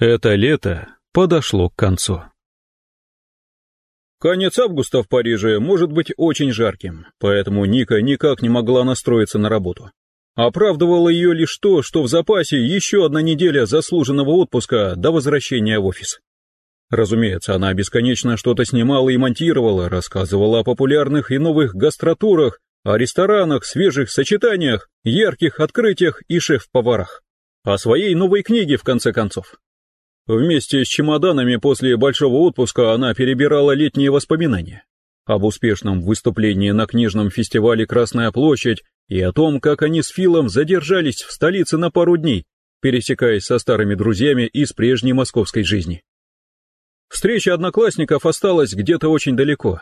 Это лето подошло к концу. Конец августа в Париже может быть очень жарким, поэтому Ника никак не могла настроиться на работу. Оправдывало ее лишь то, что в запасе еще одна неделя заслуженного отпуска до возвращения в офис. Разумеется, она бесконечно что-то снимала и монтировала, рассказывала о популярных и новых гастротурах, о ресторанах, свежих сочетаниях, ярких открытиях и шеф-поварах. О своей новой книге, в конце концов. Вместе с чемоданами после большого отпуска она перебирала летние воспоминания. Об успешном выступлении на книжном фестивале «Красная площадь» и о том, как они с Филом задержались в столице на пару дней, пересекаясь со старыми друзьями из прежней московской жизни. Встреча одноклассников осталась где-то очень далеко,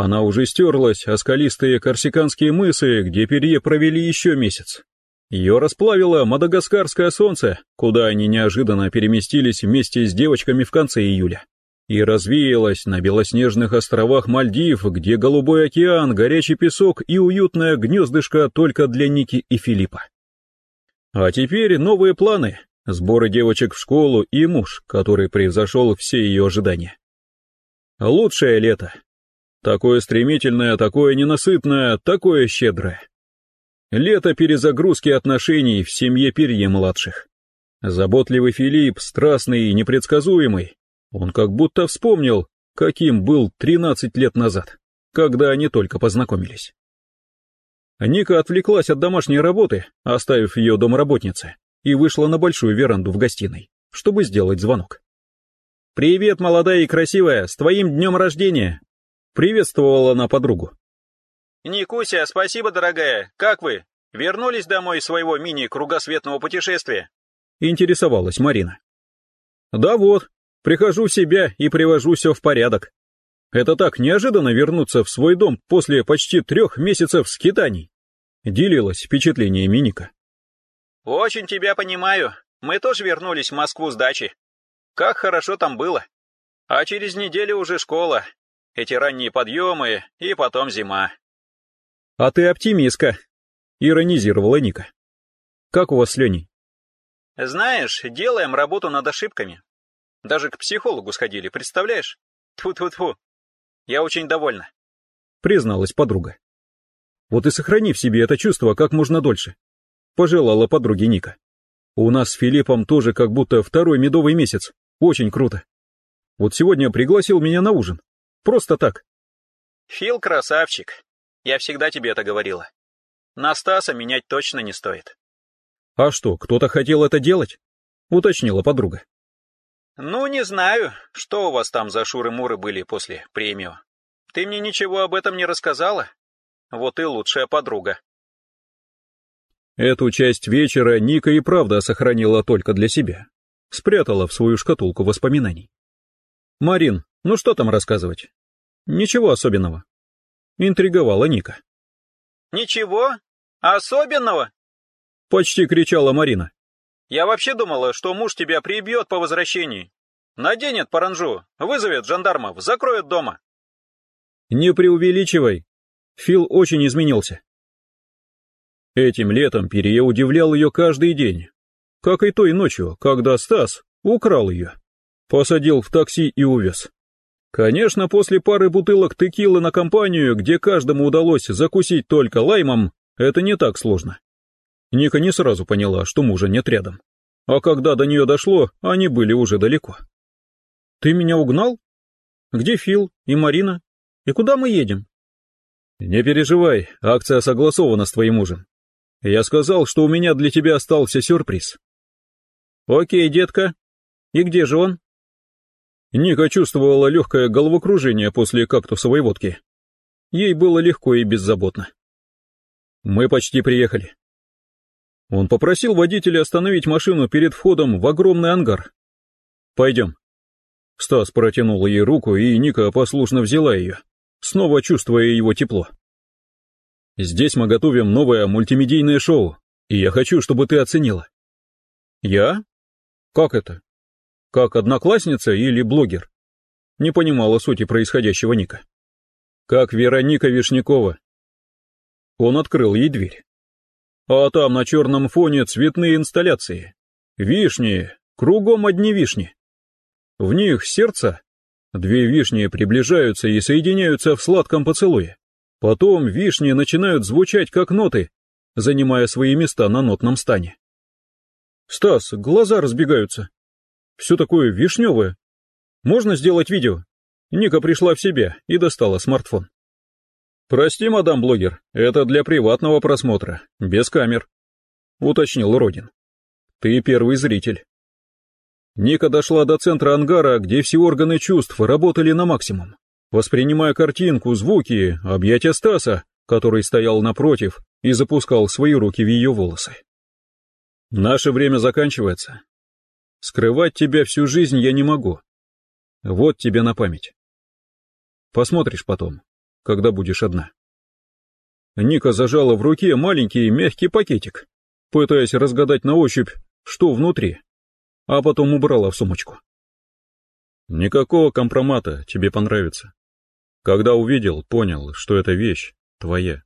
она уже стерлась о скалистые корсиканские мысы, где перье провели еще месяц. Ее расплавило мадагаскарское солнце, куда они неожиданно переместились вместе с девочками в конце июля. И развеялась на белоснежных островах Мальдив, где голубой океан, горячий песок и уютное гнездышко только для Ники и Филиппа. А теперь новые планы, сборы девочек в школу и муж, который превзошел все ее ожидания. Лучшее лето, Такое стремительное, такое ненасытное, такое щедрое. Лето перезагрузки отношений в семье Перье-младших. Заботливый Филипп, страстный и непредсказуемый. Он как будто вспомнил, каким был 13 лет назад, когда они только познакомились. Ника отвлеклась от домашней работы, оставив ее домработнице, и вышла на большую веранду в гостиной, чтобы сделать звонок. «Привет, молодая и красивая, с твоим днем рождения!» Приветствовала она подругу. «Никуся, спасибо, дорогая. Как вы? Вернулись домой из своего мини-кругосветного путешествия?» Интересовалась Марина. «Да вот, прихожу в себя и привожу все в порядок. Это так неожиданно вернуться в свой дом после почти трех месяцев скитаний», делилась впечатлениями Ника. «Очень тебя понимаю. Мы тоже вернулись в Москву с дачи. Как хорошо там было. А через неделю уже школа, эти ранние подъемы, и потом зима. «А ты оптимистка», — иронизировала Ника. «Как у вас с Леней?» «Знаешь, делаем работу над ошибками. Даже к психологу сходили, представляешь? Тьфу-тьфу-тьфу. Я очень довольна», — призналась подруга. «Вот и сохрани в себе это чувство как можно дольше», — пожелала подруге Ника. «У нас с Филиппом тоже как будто второй медовый месяц. Очень круто. Вот сегодня пригласил меня на ужин. Просто так. Фил красавчик. Я всегда тебе это говорила. На Стаса менять точно не стоит. А что, кто-то хотел это делать? Уточнила подруга. Ну, не знаю, что у вас там за шуры-муры были после премии. Ты мне ничего об этом не рассказала? Вот и лучшая подруга. Эту часть вечера Ника и правда сохранила только для себя. Спрятала в свою шкатулку воспоминаний. «Марин, ну что там рассказывать? Ничего особенного. Интриговала Ника. Ничего? Особенного? Почти кричала Марина. Я вообще думала, что муж тебя прибьет по возвращении. Наденет паранжу, вызовет жандармов, закроет дома. Не преувеличивай. Фил очень изменился. Этим летом Перье удивлял ее каждый день, как и той ночью, когда Стас украл ее, посадил в такси и увез. Конечно, после пары бутылок текилы на компанию, где каждому удалось закусить только лаймом, это не так сложно. Ника не сразу поняла, что мужа нет рядом. А когда до нее дошло, они были уже далеко. «Ты меня угнал? Где Фил и Марина? И куда мы едем?» «Не переживай, акция согласована с твоим мужем. Я сказал, что у меня для тебя остался сюрприз». «Окей, детка. И где же он?» Ника чувствовала легкое головокружение после кактусовой водки. Ей было легко и беззаботно. Мы почти приехали. Он попросил водителя остановить машину перед входом в огромный ангар. Пойдем. Стас протянул ей руку, и Ника послушно взяла ее, снова чувствуя его тепло. Здесь мы готовим новое мультимедийное шоу, и я хочу, чтобы ты оценила. Я? Как это? Как одноклассница или блогер? Не понимала сути происходящего Ника. Как Вероника Вишнякова. Он открыл ей дверь. А там на черном фоне цветные инсталляции. Вишни, Кругом одни вишни. В них сердца. Две вишни приближаются и соединяются в сладком поцелуе. Потом вишни начинают звучать как ноты, занимая свои места на нотном стане. Стас, глаза разбегаются. Все такое вишневое. Можно сделать видео? Ника пришла в себя и достала смартфон. «Прости, мадам блогер, это для приватного просмотра, без камер», — уточнил Родин. «Ты первый зритель». Ника дошла до центра ангара, где все органы чувств работали на максимум, воспринимая картинку, звуки, объятия Стаса, который стоял напротив и запускал свои руки в ее волосы. «Наше время заканчивается. Скрывать тебя всю жизнь я не могу. Вот тебе на память. Посмотришь потом, когда будешь одна». Ника зажала в руке маленький мягкий пакетик, пытаясь разгадать на ощупь, что внутри, а потом убрала в сумочку. «Никакого компромата тебе понравится. Когда увидел, понял, что эта вещь твоя».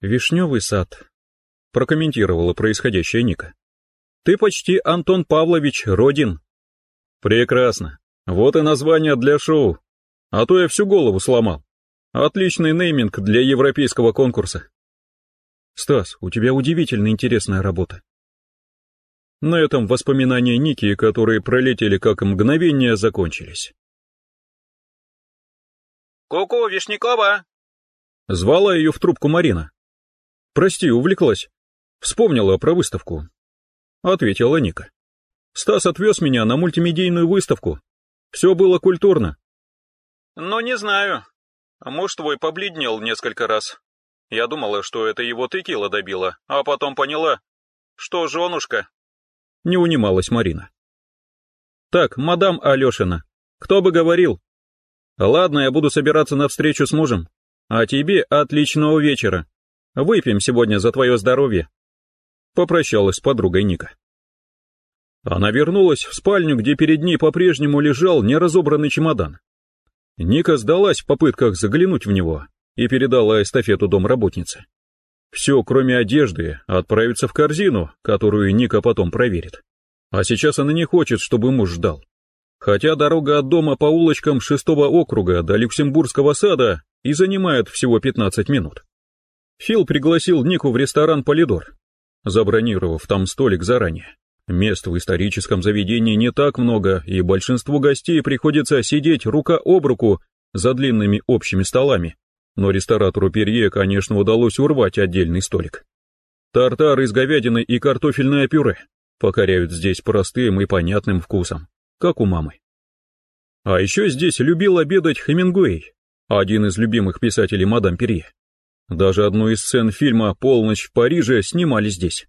«Вишневый сад», — прокомментировала происходящее Ника. «Ты почти Антон Павлович Родин». «Прекрасно. Вот и название для шоу. А то я всю голову сломал. Отличный нейминг для европейского конкурса». «Стас, у тебя удивительно интересная работа». На этом воспоминания Ники, которые пролетели как мгновение, закончились. «Ку-ку, Вишнякова!» Звала ее в трубку Марина. «Прости, увлеклась. Вспомнила про выставку», — ответила Ника. «Стас отвез меня на мультимедийную выставку. Все было культурно». «Ну, не знаю. Муж твой побледнел несколько раз. Я думала, что это его текила добила, а потом поняла, что женушка». Не унималась Марина. «Так, мадам Алешина, кто бы говорил? Ладно, я буду собираться на встречу с мужем. А тебе отличного вечера. Выпьем сегодня за твое здоровье. Попрощалась с подругой Ника. Она вернулась в спальню, где перед ней по-прежнему лежал неразобранный чемодан. Ника сдалась в попытках заглянуть в него и передала эстафету домработнице. Все, кроме одежды, отправится в корзину, которую Ника потом проверит. А сейчас она не хочет, чтобы муж ждал. Хотя дорога от дома по улочкам шестого округа до Люксембургского сада и занимает всего 15 минут. Фил пригласил Нику в ресторан «Полидор», забронировав там столик заранее. Мест в историческом заведении не так много, и большинству гостей приходится сидеть рука об руку за длинными общими столами. Но ресторатору Перье, конечно, удалось урвать отдельный столик. Тартар из говядины и картофельное пюре покоряют здесь простым и понятным вкусом, как у мамы. А еще здесь любил обедать Хемингуэй, один из любимых писателей мадам Перье. Даже одну из сцен фильма «Полночь в Париже» снимали здесь.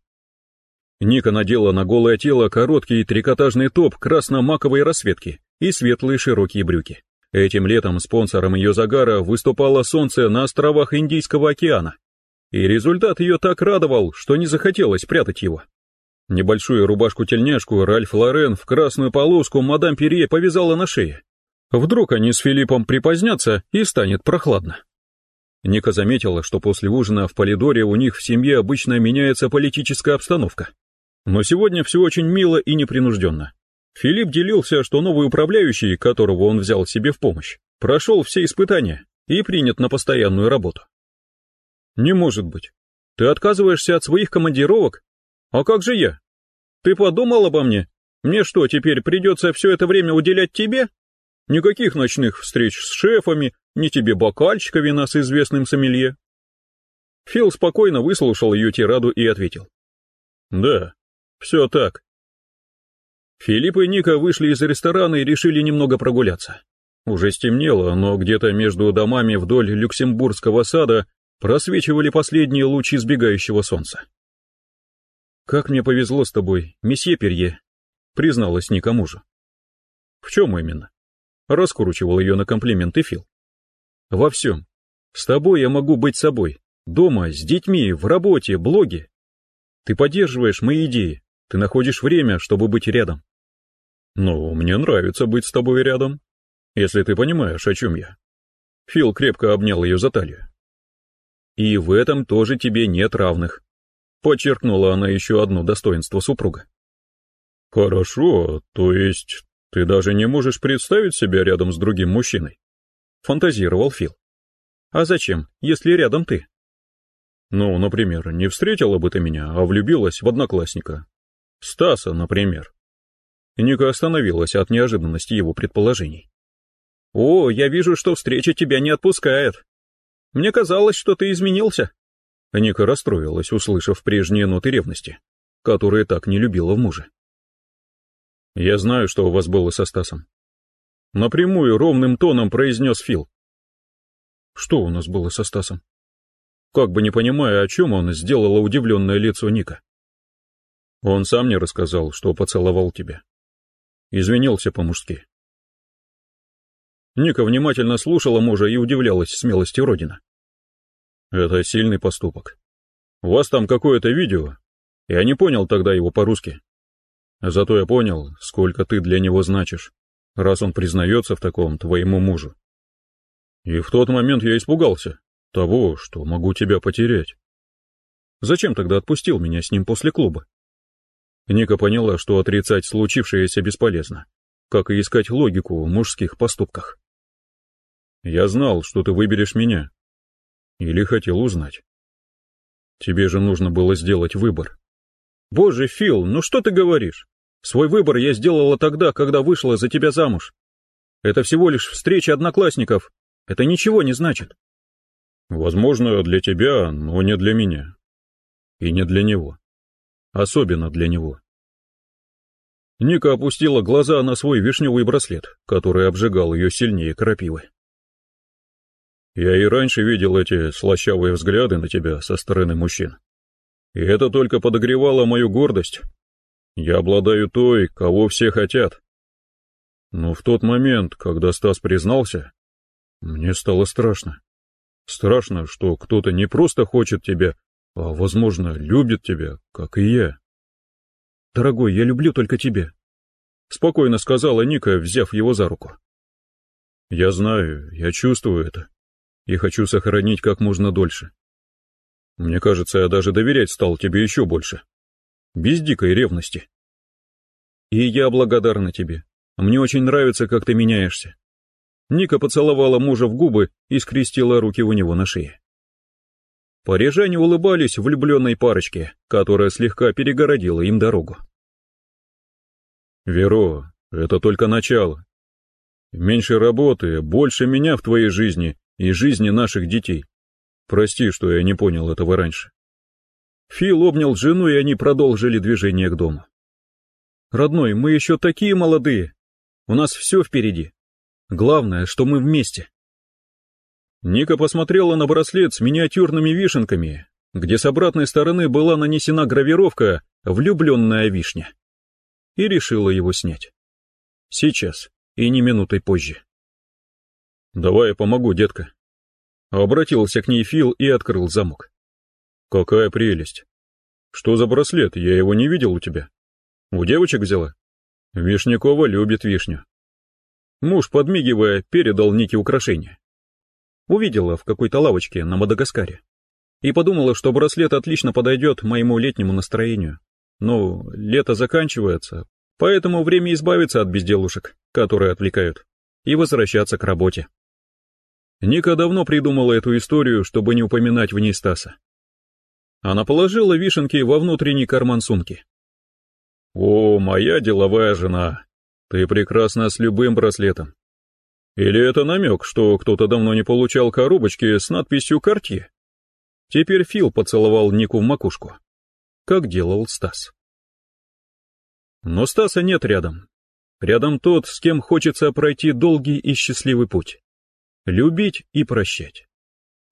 Ника надела на голое тело короткий трикотажный топ красно-маковой расцветки и светлые широкие брюки. Этим летом спонсором ее загара выступало солнце на островах Индийского океана. И результат ее так радовал, что не захотелось прятать его. Небольшую рубашку-тельняшку Ральф Лорен в красную полоску мадам Перье повязала на шее. Вдруг они с Филиппом припозднятся и станет прохладно. Ника заметила, что после ужина в Полидоре у них в семье обычно меняется политическая обстановка. Но сегодня все очень мило и непринужденно. Филипп делился, что новый управляющий, которого он взял себе в помощь, прошел все испытания и принят на постоянную работу. «Не может быть. Ты отказываешься от своих командировок? А как же я? Ты подумал обо мне? Мне что, теперь придется все это время уделять тебе?» Никаких ночных встреч с шефами, ни тебе бокальчика вина с известным сомелье. Фил спокойно выслушал ее тираду и ответил. Да, все так. Филипп и Ника вышли из ресторана и решили немного прогуляться. Уже стемнело, но где-то между домами вдоль Люксембургского сада просвечивали последние лучи сбегающего солнца. «Как мне повезло с тобой, месье Перье», — призналась Ника мужу. «В чем именно?» Раскручивал ее на комплименты Фил. Во всем. С тобой я могу быть собой. Дома, с детьми, в работе, блоге. Ты поддерживаешь мои идеи. Ты находишь время, чтобы быть рядом. Ну, мне нравится быть с тобой рядом. Если ты понимаешь, о чем я. Фил крепко обнял ее за талию. И в этом тоже тебе нет равных. Подчеркнула она еще одно достоинство супруга. Хорошо, то есть ты даже не можешь представить себя рядом с другим мужчиной? Фантазировал Фил. А зачем, если рядом ты? Ну, например, не встретила бы ты меня, а влюбилась в одноклассника. Стаса, например. Ника остановилась от неожиданности его предположений. «О, я вижу, что встреча тебя не отпускает. Мне казалось, что ты изменился». Ника расстроилась, услышав прежние ноты ревности, которые так не любила в муже. «Я знаю, что у вас было со Стасом». Напрямую ровным тоном произнес Фил. «Что у нас было со Стасом?» Как бы не понимая, о чем он, сделала удивленное лицо Ника. Он сам мне рассказал, что поцеловал тебя. Извинился по-мужски. Ника внимательно слушала мужа и удивлялась смелости Родина. Это сильный поступок. У вас там какое-то видео. Я не понял тогда его по-русски. Зато я понял, сколько ты для него значишь, раз он признается в таком твоему мужу. И в тот момент я испугался того, что могу тебя потерять. Зачем тогда отпустил меня с ним после клуба? Ника поняла, что отрицать случившееся бесполезно, как и искать логику в мужских поступках. Я знал, что ты выберешь меня. Или хотел узнать. Тебе же нужно было сделать выбор. Боже, Фил, ну что ты говоришь? Свой выбор я сделала тогда, когда вышла за тебя замуж. Это всего лишь встреча одноклассников. Это ничего не значит. Возможно, для тебя, но не для меня. И не для него. Особенно для него. Ника опустила глаза на свой вишневый браслет, который обжигал ее сильнее крапивы. Я и раньше видел эти слащавые взгляды на тебя со стороны мужчин. И это только подогревало мою гордость я обладаю той, кого все хотят. Но в тот момент, когда Стас признался, мне стало страшно. Страшно, что кто-то не просто хочет тебя, а, возможно, любит тебя, как и я. «Дорогой, я люблю только тебя», — спокойно сказала Ника, взяв его за руку. «Я знаю, я чувствую это, и хочу сохранить как можно дольше. Мне кажется, я даже доверять стал тебе еще больше без дикой ревности. И я благодарна тебе. Мне очень нравится, как ты меняешься. Ника поцеловала мужа в губы и скрестила руки у него на шее. Парижане улыбались влюбленной парочке, которая слегка перегородила им дорогу. «Веро, это только начало. Меньше работы, больше меня в твоей жизни и жизни наших детей. Прости, что я не понял этого раньше. Фил обнял жену, и они продолжили движение к дому. «Родной, мы еще такие молодые. У нас все впереди. Главное, что мы вместе». Ника посмотрела на браслет с миниатюрными вишенками, где с обратной стороны была нанесена гравировка «Влюбленная вишня», и решила его снять. Сейчас, и не минутой позже. «Давай я помогу, детка». Обратился к ней Фил и открыл замок. Какая прелесть. Что за браслет? Я его не видел у тебя. У девочек взяла? Вишнякова любит вишню. Муж, подмигивая, передал Нике украшение. Увидела в какой-то лавочке на Мадагаскаре. И подумала, что браслет отлично подойдет моему летнему настроению. Но лето заканчивается, поэтому время избавиться от безделушек, которые отвлекают, и возвращаться к работе. Ника давно придумала эту историю, чтобы не упоминать в ней Стаса. Она положила вишенки во внутренний карман сумки. «О, моя деловая жена, ты прекрасна с любым браслетом. Или это намек, что кто-то давно не получал коробочки с надписью «Картье»?» Теперь Фил поцеловал Нику в макушку, как делал Стас. Но Стаса нет рядом. Рядом тот, с кем хочется пройти долгий и счастливый путь. Любить и прощать.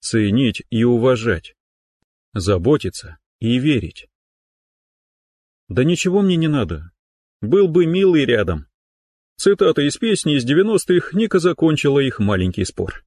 Ценить и уважать заботиться и верить. Да ничего мне не надо. Был бы милый рядом. Цитата из песни из 90-х Ника закончила их маленький спор.